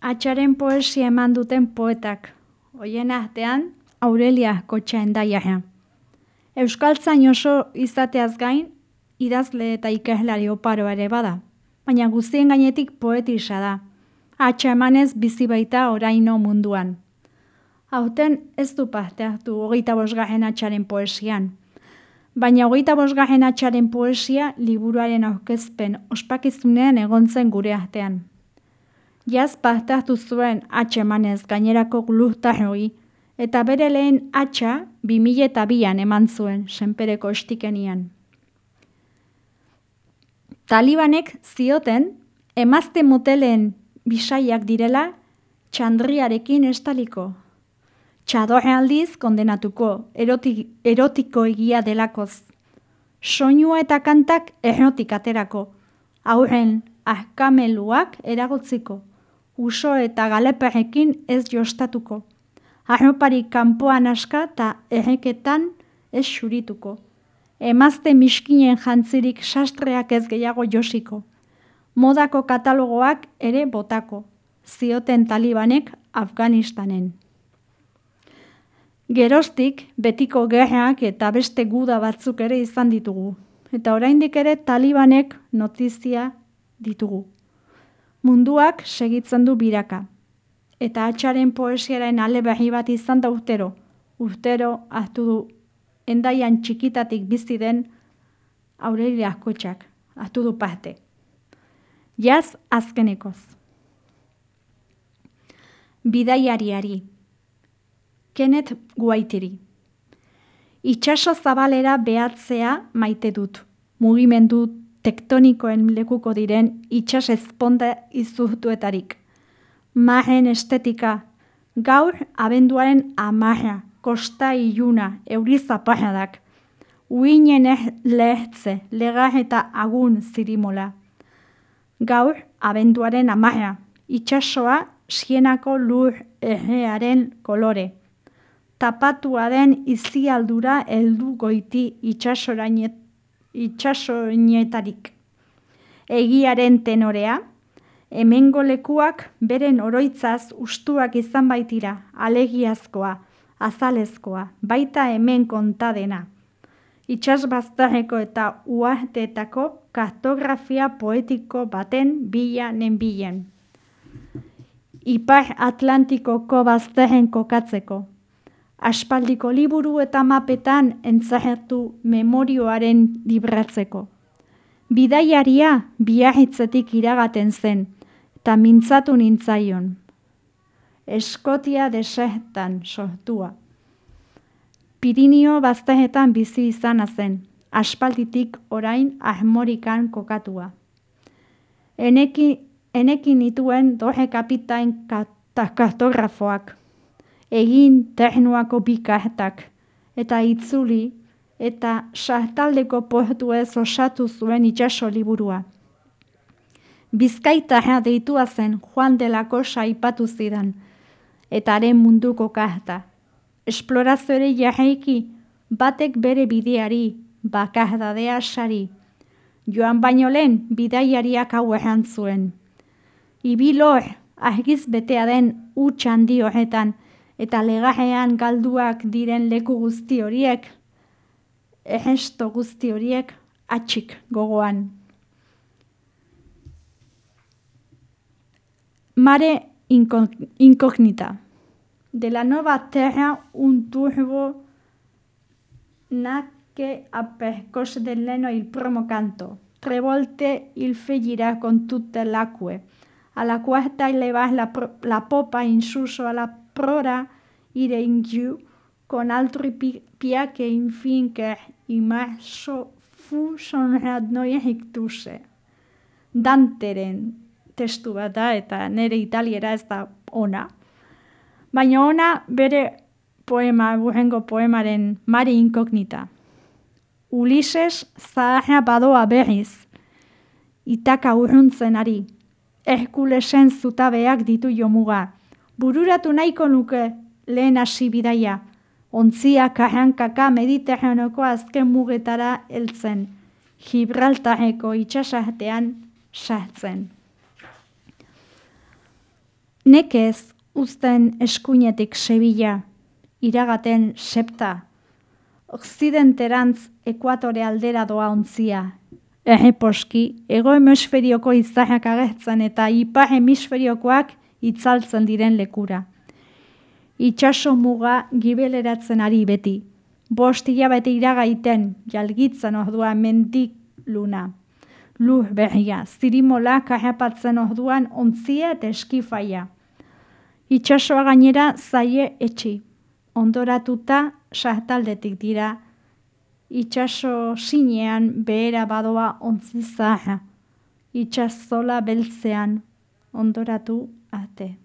atxaren poesia eman duten poetak, hoien artean Aurelia Kotxa endaiarean. Euskaltzain oso izateaz gain, idazle eta ikeslari oparo ere bada, baina guztien gainetik poetisa da. Atxa emanez bizi baita oraino munduan. Hauten ez du parte hartu hogeita bosgarren atxaren poesian. Baina hogeita bosgarren atxaren poesia liburuaren aurkezpen ospakizunean egontzen gure artean. Jaz parte hartu zuen atxe emanez gainerako hori, eta bere lehen atxa bi eta bian eman zuen senpereko estikenian. Talibanek zioten emazte motelen bisaiak direla txandriarekin estaliko. Txadore aldiz kondenatuko erotiko egia delakoz. Soinua eta kantak erotik aterako. Aurren ahkameluak eragotziko. Uso eta galeperekin ez jostatuko arroparik kanpoan aska eta erreketan ez xurituko. Emazte miskinen jantzirik sastreak ez gehiago josiko. Modako katalogoak ere botako. Zioten talibanek Afganistanen. Gerostik betiko gerrak eta beste guda batzuk ere izan ditugu. Eta oraindik ere talibanek notizia ditugu. Munduak segitzen du biraka eta atxaren poesiaren ale berri bat izan da urtero. Urtero hartu du endaian txikitatik bizi den Aurelia Askotxak. Hartu du parte. Jaz azkenekoz. Bidaiariari. Kenet guaitiri. Itxaso zabalera behatzea maite dut. Mugimendu tektonikoen lekuko diren itxas ezponda izutuetarik marren estetika, gaur abenduaren amarra, kosta iluna, eurizaparradak, uinen lehetze, legar eta agun zirimola. Gaur abenduaren amarra, itxasoa sienako lur errearen kolore. Tapatua den izialdura heldu goiti itxasoinetarik. Egiaren tenorea, hemengo lekuak beren oroitzaz ustuak izan baitira, alegiazkoa, azalezkoa, baita hemen kontadena. Itxas baztarreko eta uarteetako kartografia poetiko baten bila nenbilen. Ipar Atlantikoko bazterren kokatzeko. Aspaldiko liburu eta mapetan entzahertu memorioaren libratzeko. Bidaiaria biarritzetik iragaten zen, eta mintzatu nintzaion. Eskotia desetan sortua. Pirinio bazteetan bizi izan zen, aspalditik orain ahmorikan kokatua. Eneki, enekin nituen dohe kapitain kartografoak, egin ternuako bikartak, eta itzuli, eta sartaldeko portu ez osatu zuen itxaso liburua. Bizkaitarra deitua zen Juan de la Cosa ipatu zidan, eta haren munduko karta. Esplorazore jarraiki, batek bere bideari, bakardadea sari. Joan baino lehen, bidaiariak hau erran zuen. Ibilor, argiz betea den utxan di horretan, eta legajean galduak diren leku guzti horiek, ehesto guzti horiek, atxik gogoan. Mare incógnita. De la nueva terra un turbo nace a percorso del leno il promo canto. Tre volte il fegirà con tutte l'acque. Alla quarta elevas la, la popa in suso alla prora ire in giù con altri pia che infin che i marso fu sonrad noia ictuse. Danteren testu bat da, eta nire italiera ez da ona. Baina ona bere poema, burrengo poemaren mari inkognita. Ulises zaharra badoa berriz, itaka urruntzen ari, Herkulesen zutabeak ditu jomuga, bururatu nahiko nuke lehen hasi bidaia, ontzia karrankaka mediterranoko azken mugetara heltzen, Gibraltareko itxasartean sartzen. nekez uzten eskuinetik sebila, iragaten septa, okzidenterantz ekuatore aldera doa ontzia. Erreposki, ego hemisferioko izahak agertzen eta ipar hemisferiokoak itzaltzen diren lekura. Itxaso muga gibeleratzen ari beti. Bost hilabete iragaiten, jalgitzen ordua mendik luna. Lur berria, zirimola karrapatzen orduan ontzia eta eskifaia. Itxasoa gainera zaie etxi. Ondoratuta sartaldetik dira. Itxaso sinean behera badoa ontzi zaha. Itxasola beltzean ondoratu Até.